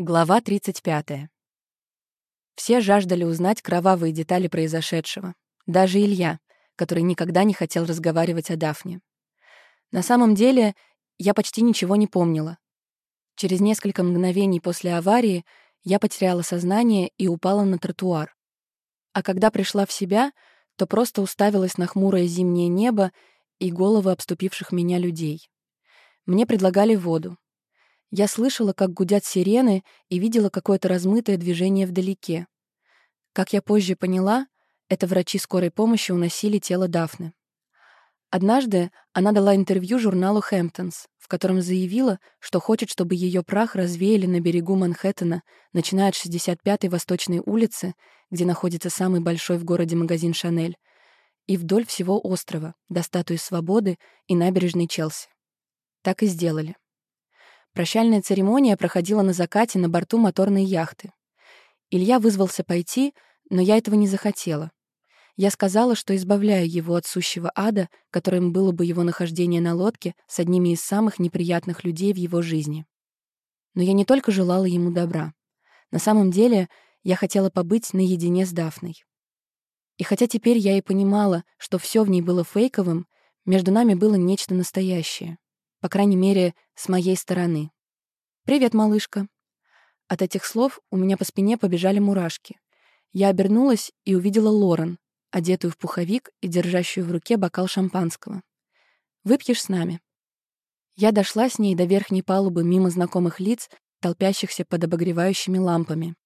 Глава 35. Все жаждали узнать кровавые детали произошедшего. Даже Илья, который никогда не хотел разговаривать о Дафне. На самом деле, я почти ничего не помнила. Через несколько мгновений после аварии я потеряла сознание и упала на тротуар. А когда пришла в себя, то просто уставилась на хмурое зимнее небо и головы обступивших меня людей. Мне предлагали воду. Я слышала, как гудят сирены, и видела какое-то размытое движение вдалеке. Как я позже поняла, это врачи скорой помощи уносили тело Дафны. Однажды она дала интервью журналу «Хэмптонс», в котором заявила, что хочет, чтобы ее прах развеяли на берегу Манхэттена, начиная от 65-й Восточной улицы, где находится самый большой в городе магазин «Шанель», и вдоль всего острова, до статуи Свободы и набережной Челси. Так и сделали. Прощальная церемония проходила на закате на борту моторной яхты. Илья вызвался пойти, но я этого не захотела. Я сказала, что избавляю его от сущего ада, которым было бы его нахождение на лодке с одними из самых неприятных людей в его жизни. Но я не только желала ему добра. На самом деле, я хотела побыть наедине с Дафной. И хотя теперь я и понимала, что все в ней было фейковым, между нами было нечто настоящее. По крайней мере, с моей стороны. «Привет, малышка». От этих слов у меня по спине побежали мурашки. Я обернулась и увидела Лорен, одетую в пуховик и держащую в руке бокал шампанского. «Выпьешь с нами?» Я дошла с ней до верхней палубы мимо знакомых лиц, толпящихся под обогревающими лампами.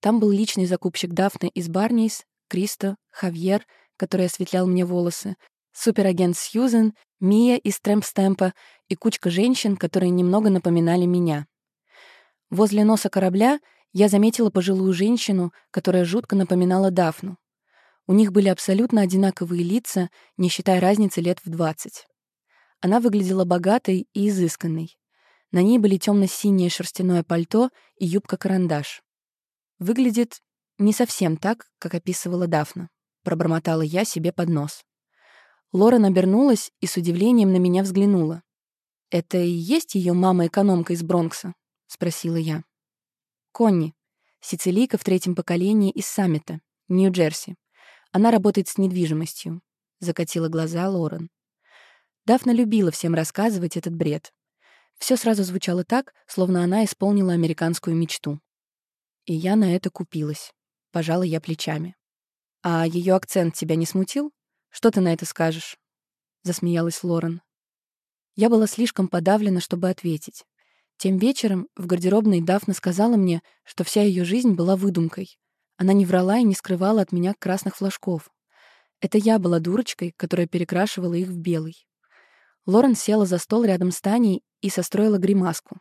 Там был личный закупщик Дафны из Барнейс, Кристо, Хавьер, который осветлял мне волосы, суперагент Сьюзен, Мия из Трэмпстемпа и кучка женщин, которые немного напоминали меня. Возле носа корабля я заметила пожилую женщину, которая жутко напоминала Дафну. У них были абсолютно одинаковые лица, не считая разницы лет в 20. Она выглядела богатой и изысканной. На ней были темно-синее шерстяное пальто и юбка-карандаш. Выглядит не совсем так, как описывала Дафна, пробормотала я себе под нос. Лора обернулась и с удивлением на меня взглянула. «Это и есть ее мама-экономка из Бронкса?» — спросила я. «Конни, сицилийка в третьем поколении из Саммита, Нью-Джерси. Она работает с недвижимостью», — закатила глаза Лорен. Дафна любила всем рассказывать этот бред. Все сразу звучало так, словно она исполнила американскую мечту. И я на это купилась. Пожала я плечами. «А ее акцент тебя не смутил?» Что ты на это скажешь?» — засмеялась Лорен. Я была слишком подавлена, чтобы ответить. Тем вечером в гардеробной Дафна сказала мне, что вся ее жизнь была выдумкой. Она не врала и не скрывала от меня красных флажков. Это я была дурочкой, которая перекрашивала их в белый. Лорен села за стол рядом с Таней и состроила гримаску.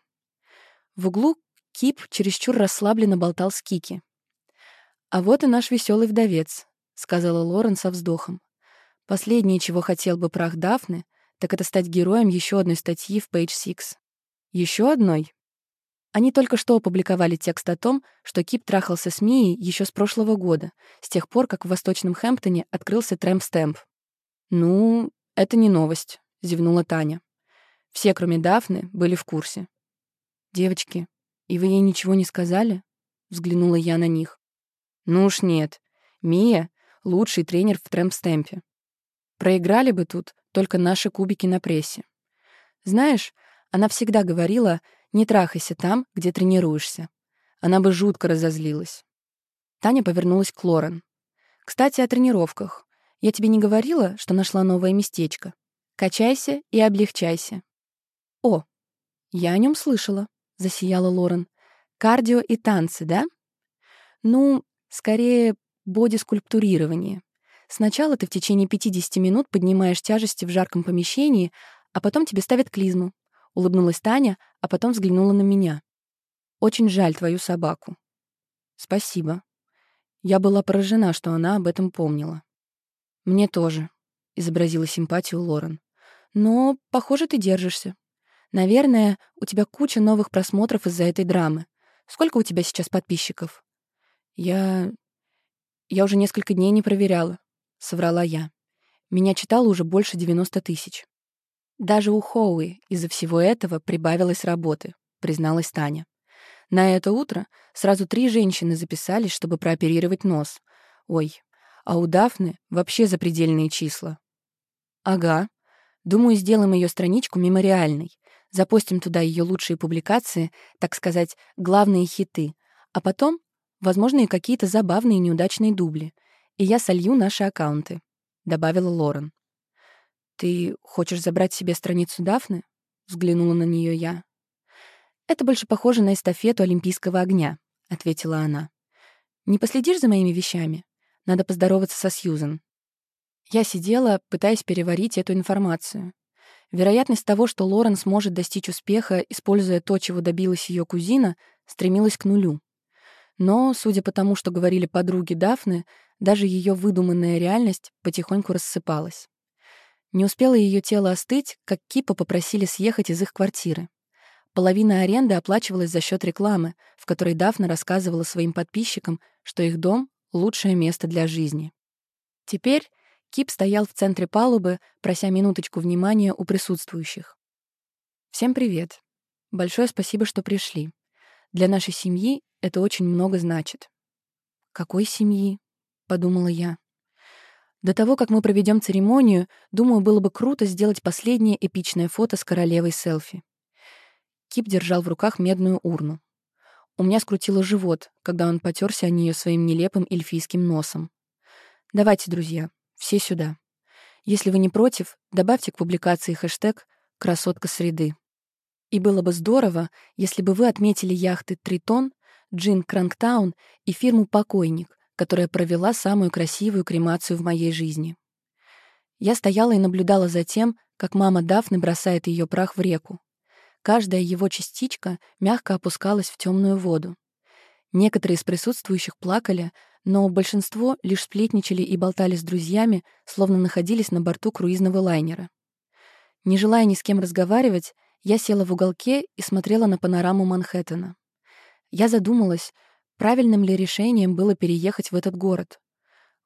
В углу Кип чересчур расслабленно болтал с Кики. «А вот и наш веселый вдовец», — сказала Лорен со вздохом. Последнее, чего хотел бы прах Дафны, так это стать героем еще одной статьи в Page Six. Еще одной? Они только что опубликовали текст о том, что Кип трахался с Мией еще с прошлого года, с тех пор, как в Восточном Хэмптоне открылся Tramp Stamp. «Ну, это не новость», — зевнула Таня. Все, кроме Дафны, были в курсе. «Девочки, и вы ей ничего не сказали?» — взглянула я на них. «Ну уж нет. Мия — лучший тренер в Tramp Stamp е. Проиграли бы тут только наши кубики на прессе. Знаешь, она всегда говорила, не трахайся там, где тренируешься. Она бы жутко разозлилась. Таня повернулась к Лорен. «Кстати, о тренировках. Я тебе не говорила, что нашла новое местечко? Качайся и облегчайся». «О, я о нем слышала», — засияла Лорен. «Кардио и танцы, да?» «Ну, скорее, боди-скульптурирование. Сначала ты в течение 50 минут поднимаешь тяжести в жарком помещении, а потом тебе ставят клизму. Улыбнулась Таня, а потом взглянула на меня. Очень жаль твою собаку. Спасибо. Я была поражена, что она об этом помнила. Мне тоже, изобразила симпатию Лорен. Но, похоже, ты держишься. Наверное, у тебя куча новых просмотров из-за этой драмы. Сколько у тебя сейчас подписчиков? Я... Я уже несколько дней не проверяла. — соврала я. Меня читало уже больше 90 тысяч. Даже у Хоуи из-за всего этого прибавилось работы, призналась Таня. На это утро сразу три женщины записались, чтобы прооперировать нос. Ой, а у Дафны вообще запредельные числа. Ага. Думаю, сделаем ее страничку мемориальной. Запостим туда ее лучшие публикации, так сказать, главные хиты. А потом, возможно, и какие-то забавные неудачные дубли. И я солью наши аккаунты», — добавила Лорен. «Ты хочешь забрать себе страницу Дафны?» — взглянула на нее я. «Это больше похоже на эстафету Олимпийского огня», — ответила она. «Не последишь за моими вещами? Надо поздороваться со Сьюзен». Я сидела, пытаясь переварить эту информацию. Вероятность того, что Лорен сможет достичь успеха, используя то, чего добилась ее кузина, стремилась к нулю. Но, судя по тому, что говорили подруги Дафны, даже ее выдуманная реальность потихоньку рассыпалась. Не успело ее тело остыть, как Кипа попросили съехать из их квартиры. Половина аренды оплачивалась за счет рекламы, в которой Дафна рассказывала своим подписчикам, что их дом — лучшее место для жизни. Теперь Кип стоял в центре палубы, прося минуточку внимания у присутствующих. «Всем привет. Большое спасибо, что пришли. Для нашей семьи это очень много значит». «Какой семьи?» — подумала я. До того, как мы проведем церемонию, думаю, было бы круто сделать последнее эпичное фото с королевой селфи. Кип держал в руках медную урну. У меня скрутило живот, когда он потерся о нее своим нелепым эльфийским носом. Давайте, друзья, все сюда. Если вы не против, добавьте к публикации хэштег «Красотка среды». И было бы здорово, если бы вы отметили яхты «Тритон», «Джин Кранктаун» и фирму «Покойник», которая провела самую красивую кремацию в моей жизни. Я стояла и наблюдала за тем, как мама Дафны бросает ее прах в реку. Каждая его частичка мягко опускалась в темную воду. Некоторые из присутствующих плакали, но большинство лишь сплетничали и болтали с друзьями, словно находились на борту круизного лайнера. Не желая ни с кем разговаривать, я села в уголке и смотрела на панораму Манхэттена. Я задумалась, правильным ли решением было переехать в этот город.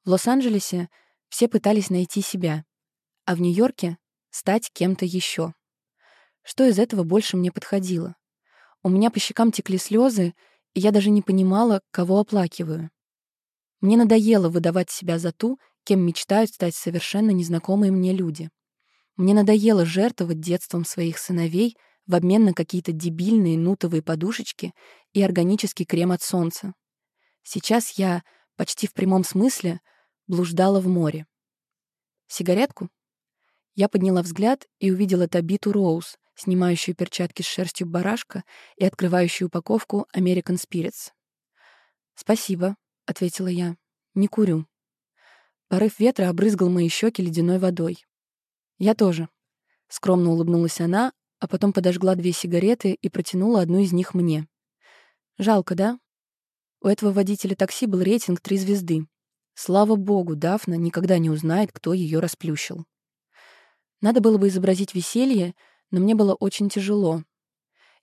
В Лос-Анджелесе все пытались найти себя, а в Нью-Йорке — стать кем-то еще. Что из этого больше мне подходило? У меня по щекам текли слезы, и я даже не понимала, кого оплакиваю. Мне надоело выдавать себя за ту, кем мечтают стать совершенно незнакомые мне люди. Мне надоело жертвовать детством своих сыновей в обмен на какие-то дебильные нутовые подушечки и органический крем от солнца. Сейчас я, почти в прямом смысле, блуждала в море. Сигаретку? Я подняла взгляд и увидела Табиту Роуз, снимающую перчатки с шерстью барашка и открывающую упаковку American Spirits. «Спасибо», — ответила я. «Не курю». Порыв ветра обрызгал мои щеки ледяной водой. «Я тоже», — скромно улыбнулась она, а потом подожгла две сигареты и протянула одну из них мне. «Жалко, да? У этого водителя такси был рейтинг три звезды. Слава богу, Дафна никогда не узнает, кто ее расплющил. Надо было бы изобразить веселье, но мне было очень тяжело.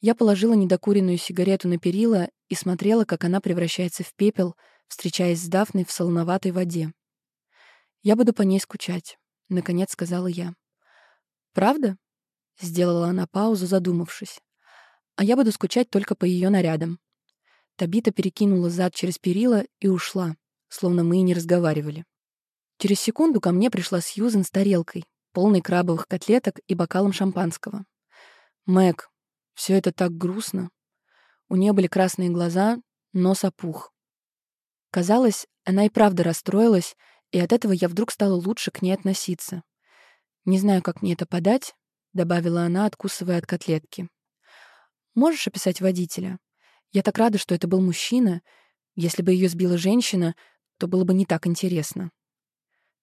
Я положила недокуренную сигарету на перила и смотрела, как она превращается в пепел, встречаясь с Дафной в солоноватой воде. «Я буду по ней скучать», — наконец сказала я. «Правда?» — сделала она паузу, задумавшись. «А я буду скучать только по ее нарядам». Табита перекинула зад через перила и ушла, словно мы и не разговаривали. Через секунду ко мне пришла Сьюзен с тарелкой, полный крабовых котлеток и бокалом шампанского. «Мэг, все это так грустно». У нее были красные глаза, нос опух. Казалось, она и правда расстроилась, и от этого я вдруг стала лучше к ней относиться. «Не знаю, как мне это подать», — добавила она, откусывая от котлетки. «Можешь описать водителя? Я так рада, что это был мужчина. Если бы ее сбила женщина, то было бы не так интересно».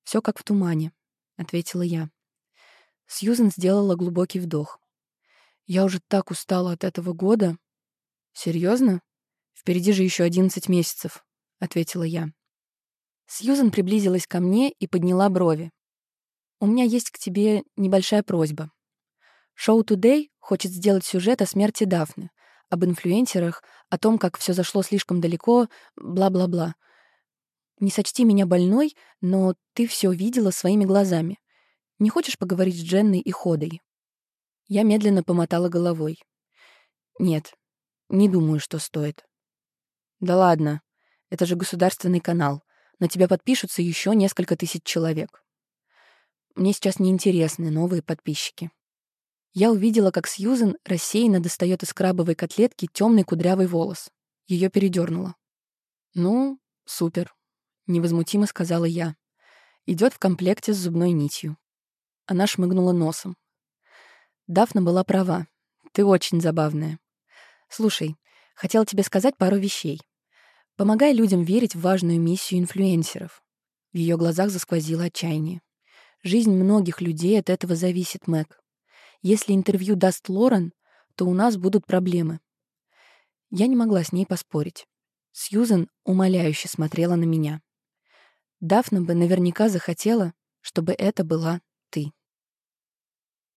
Все как в тумане», — ответила я. Сьюзен сделала глубокий вдох. «Я уже так устала от этого года». Серьезно? Впереди же еще одиннадцать месяцев», — ответила я. Сьюзен приблизилась ко мне и подняла брови. «У меня есть к тебе небольшая просьба. Шоу Today хочет сделать сюжет о смерти Дафны, об инфлюенсерах, о том, как все зашло слишком далеко, бла-бла-бла. Не сочти меня больной, но ты все видела своими глазами. Не хочешь поговорить с Дженной и Ходой?» Я медленно помотала головой. «Нет, Не думаю, что стоит. Да ладно, это же государственный канал. На тебя подпишутся еще несколько тысяч человек. Мне сейчас неинтересны новые подписчики. Я увидела, как Сьюзен рассеянно достает из крабовой котлетки темный кудрявый волос. Ее передернуло. «Ну, супер», — невозмутимо сказала я. Идет в комплекте с зубной нитью. Она шмыгнула носом. Дафна была права. Ты очень забавная. Слушай, хотела тебе сказать пару вещей. Помогай людям верить в важную миссию инфлюенсеров. В ее глазах засквозило отчаяние. Жизнь многих людей от этого зависит, Мэг. Если интервью даст Лорен, то у нас будут проблемы. Я не могла с ней поспорить. Сьюзен умоляюще смотрела на меня. Дафна бы наверняка захотела, чтобы это была ты.